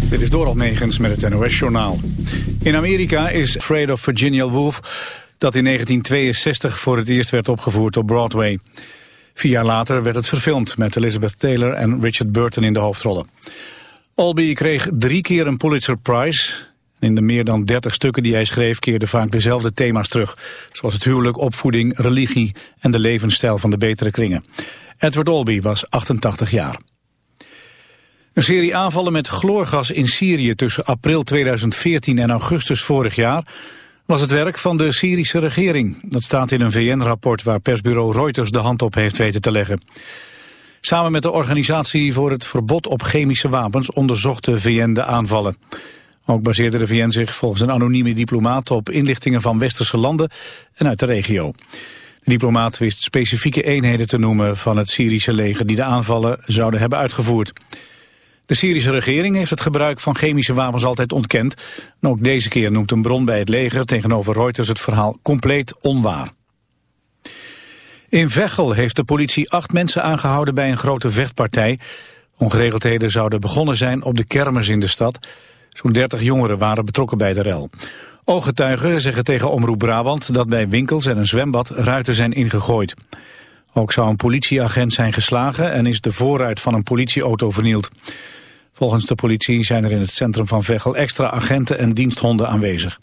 Dit is Doral Megens met het NOS-journaal. In Amerika is Afraid of Virginia Woolf... dat in 1962 voor het eerst werd opgevoerd op Broadway. Vier jaar later werd het verfilmd met Elizabeth Taylor en Richard Burton in de hoofdrollen. Albee kreeg drie keer een Pulitzer Prize. In de meer dan 30 stukken die hij schreef keerden vaak dezelfde thema's terug. Zoals het huwelijk, opvoeding, religie en de levensstijl van de betere kringen. Edward Albee was 88 jaar. Een serie aanvallen met chloorgas in Syrië tussen april 2014 en augustus vorig jaar was het werk van de Syrische regering. Dat staat in een VN-rapport waar persbureau Reuters de hand op heeft weten te leggen. Samen met de Organisatie voor het Verbod op Chemische Wapens onderzocht de VN de aanvallen. Ook baseerde de VN zich volgens een anonieme diplomaat op inlichtingen van westerse landen en uit de regio. De diplomaat wist specifieke eenheden te noemen van het Syrische leger die de aanvallen zouden hebben uitgevoerd. De Syrische regering heeft het gebruik van chemische wapens altijd ontkend. En ook deze keer noemt een bron bij het leger tegenover Reuters het verhaal compleet onwaar. In Veghel heeft de politie acht mensen aangehouden bij een grote vechtpartij. Ongeregeldheden zouden begonnen zijn op de kermis in de stad. Zo'n 30 jongeren waren betrokken bij de rel. Ooggetuigen zeggen tegen Omroep Brabant dat bij winkels en een zwembad ruiten zijn ingegooid. Ook zou een politieagent zijn geslagen en is de voorruit van een politieauto vernield. Volgens de politie zijn er in het centrum van Veghel extra agenten en diensthonden aanwezig.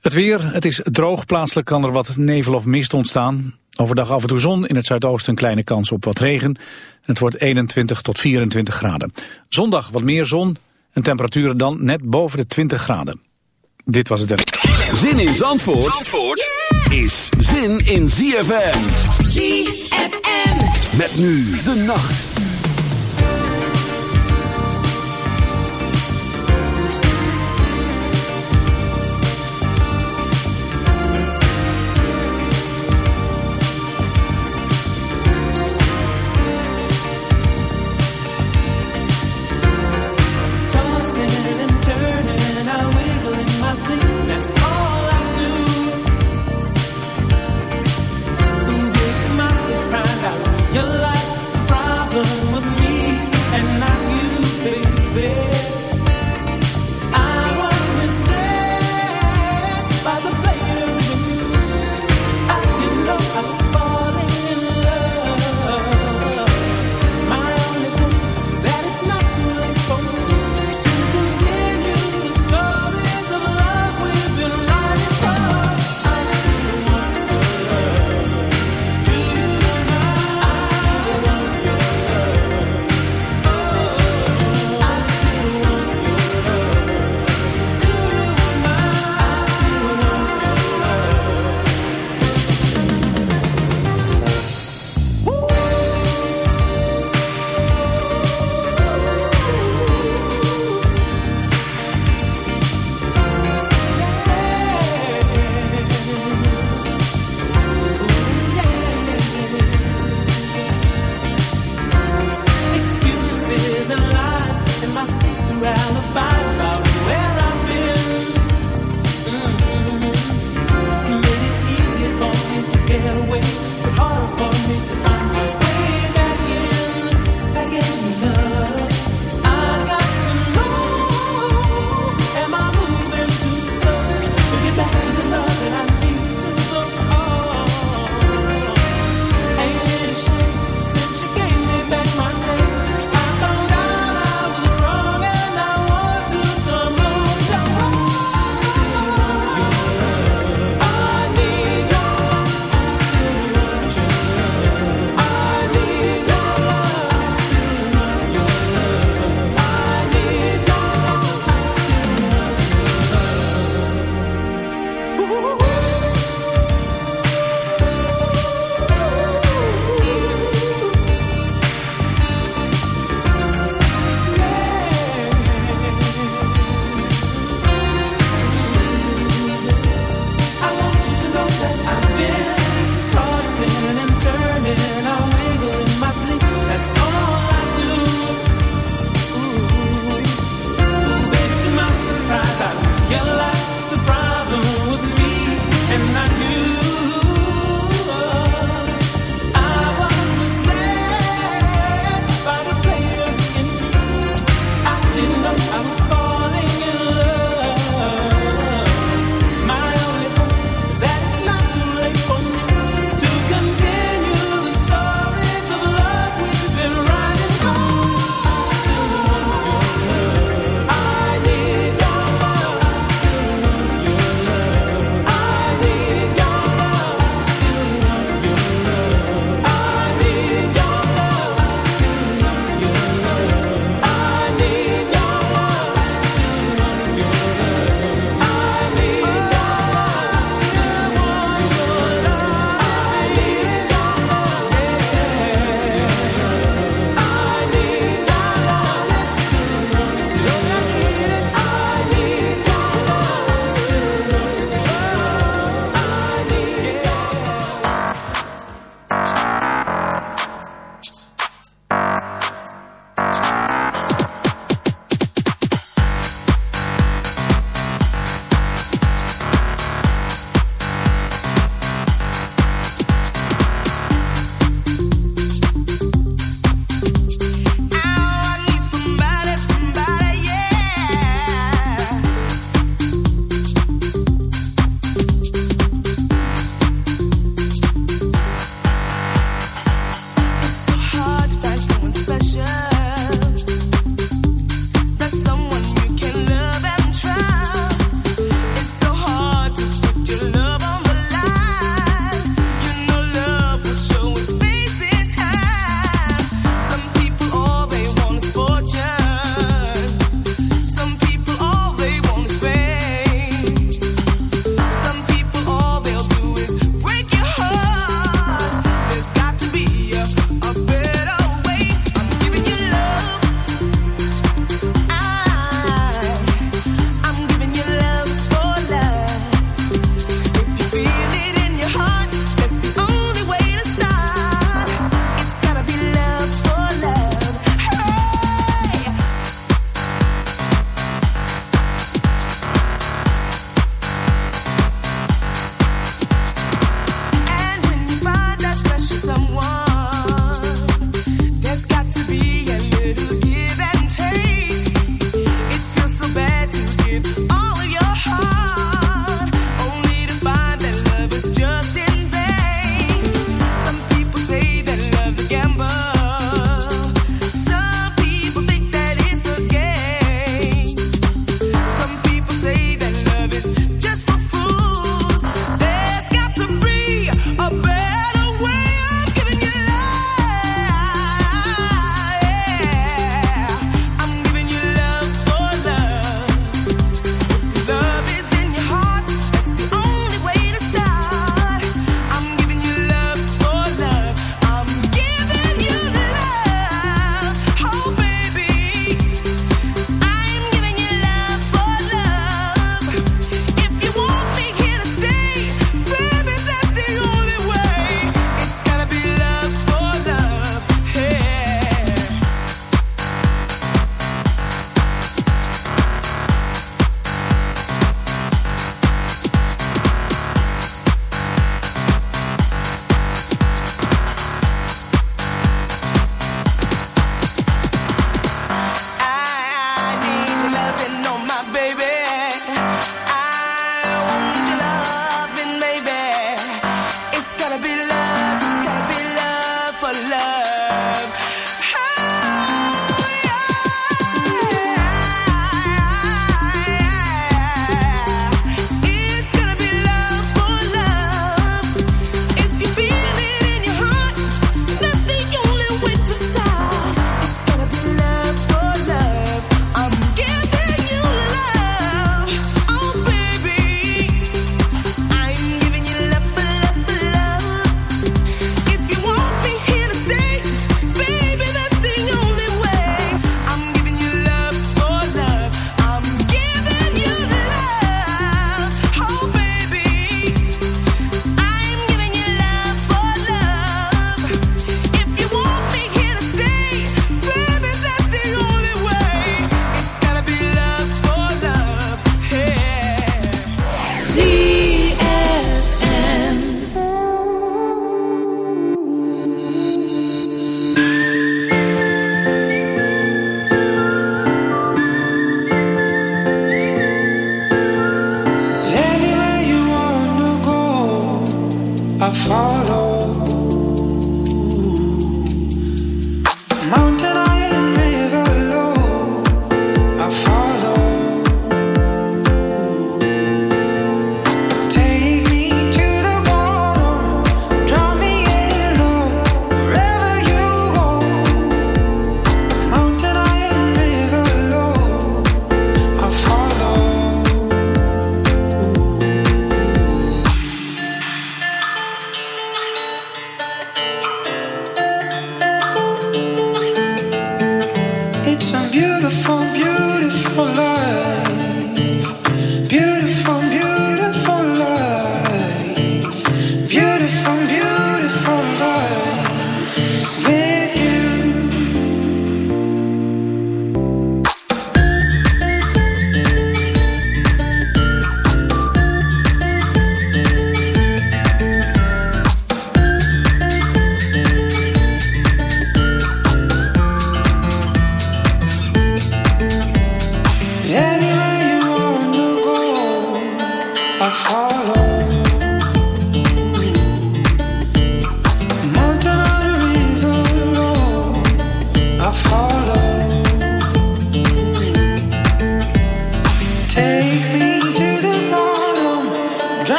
Het weer, het is droog, plaatselijk kan er wat nevel of mist ontstaan. Overdag af en toe zon, in het zuidoosten een kleine kans op wat regen. Het wordt 21 tot 24 graden. Zondag wat meer zon en temperaturen dan net boven de 20 graden. Dit was het. Zin in Zandvoort, Zandvoort is zin in ZFM. ZFM. Met nu de nacht.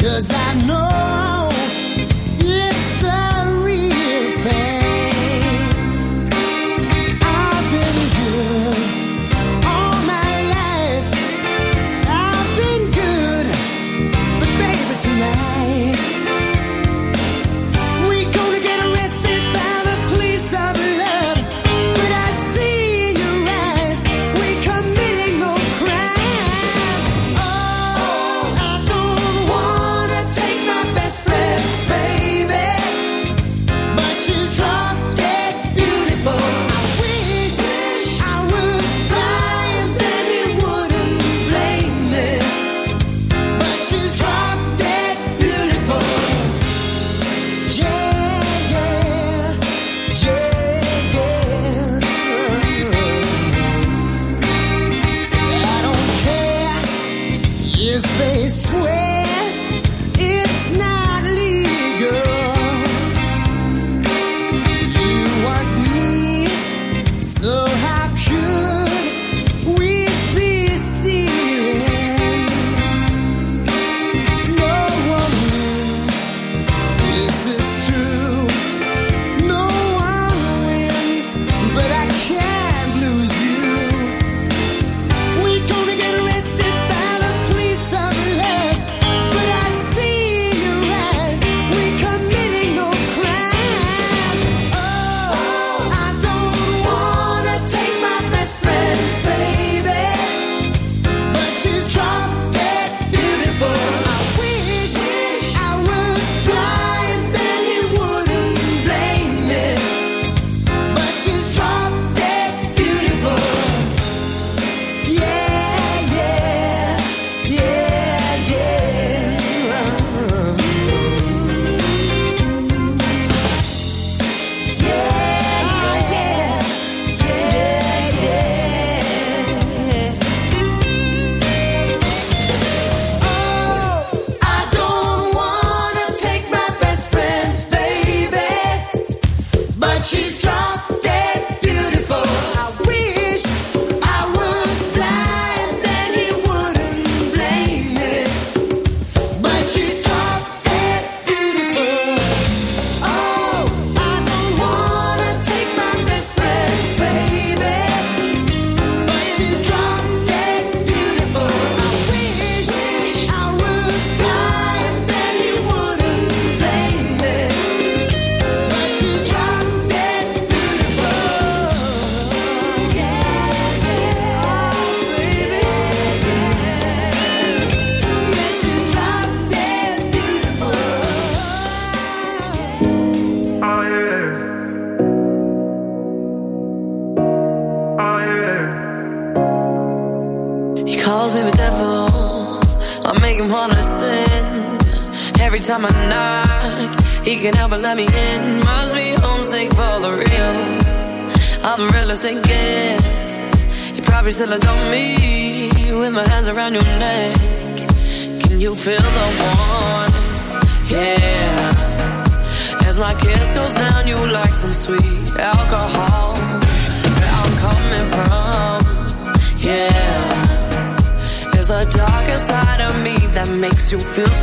Cause I know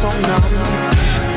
so numb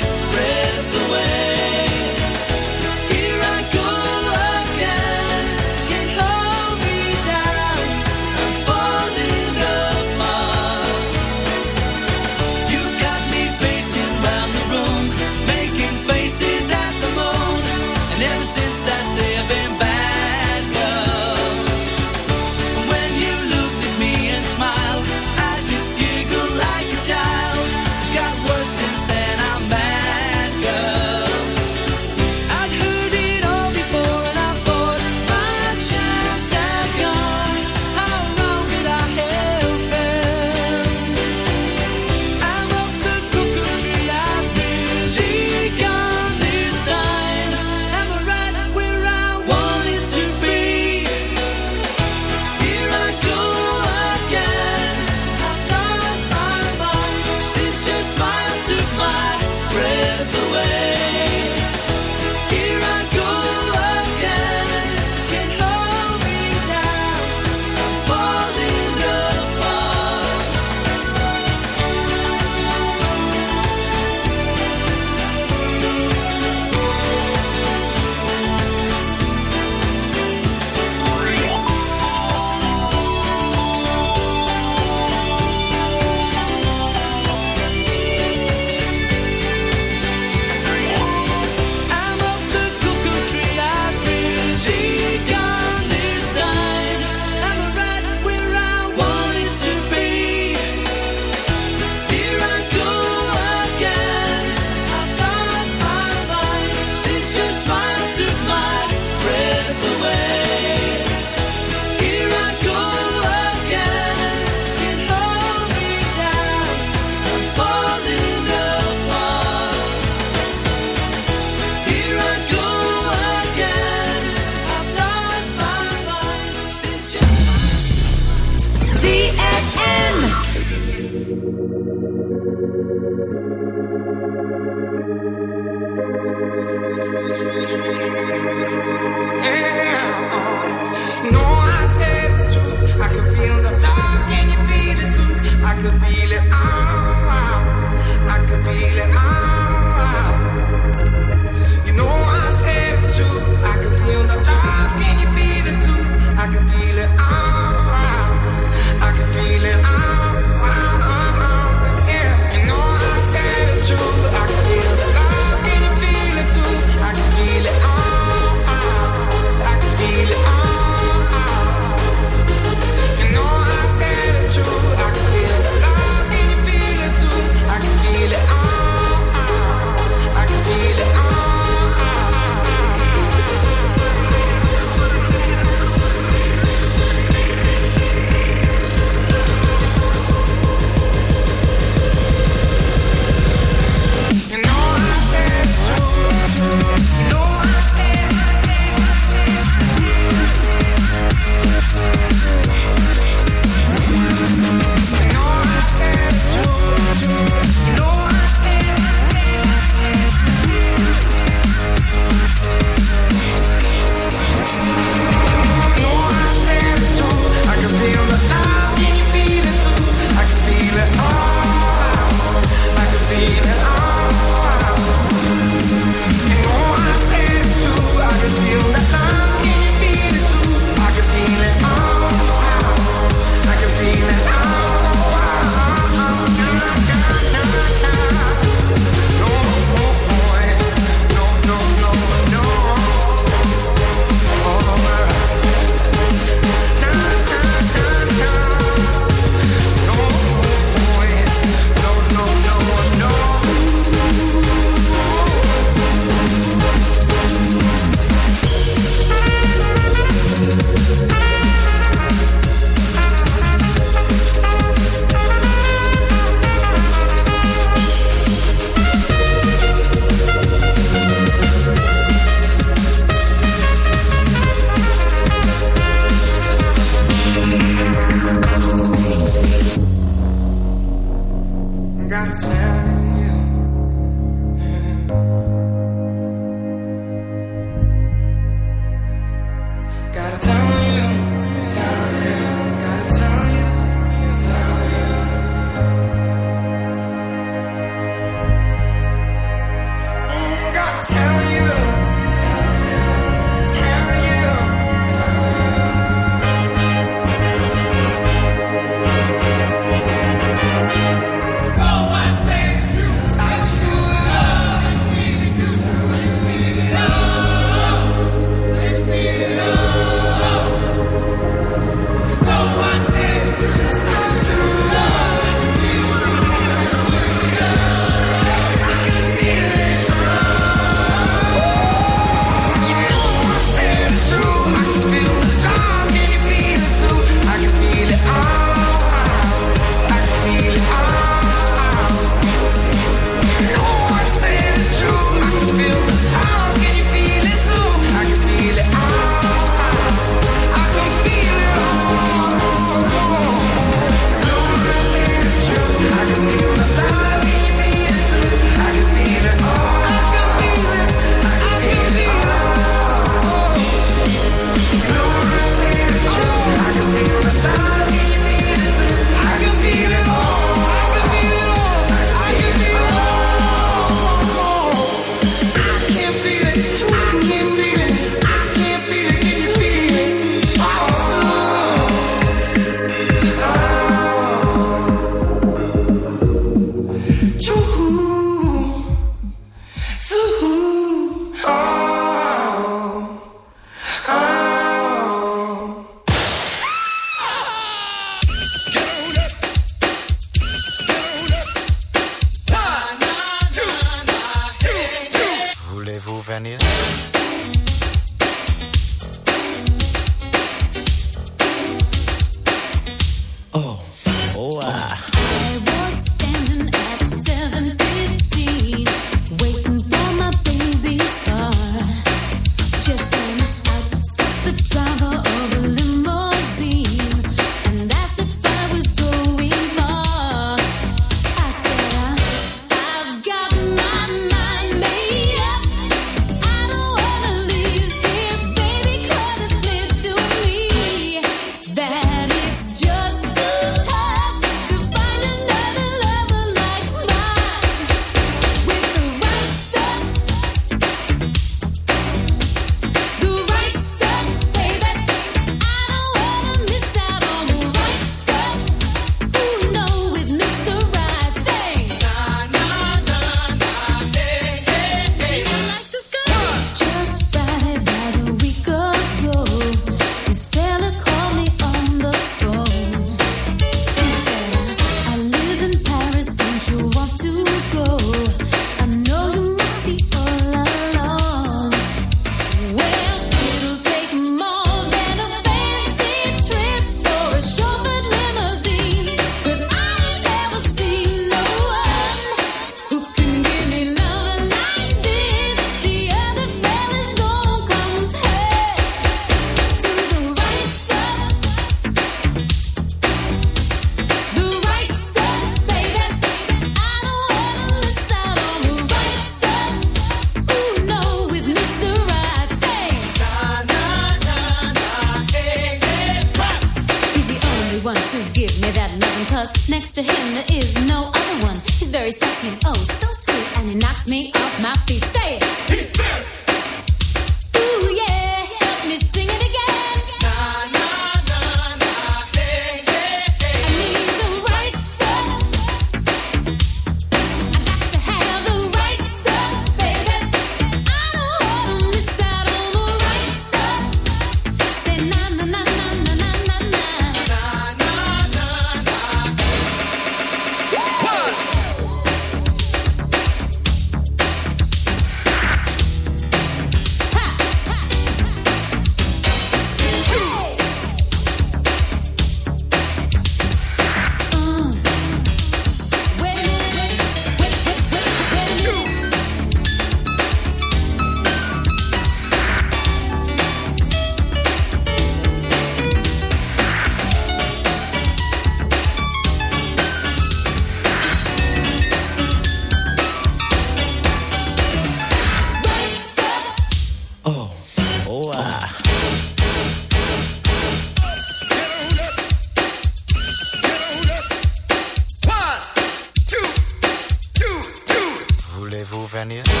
κάνει, ε.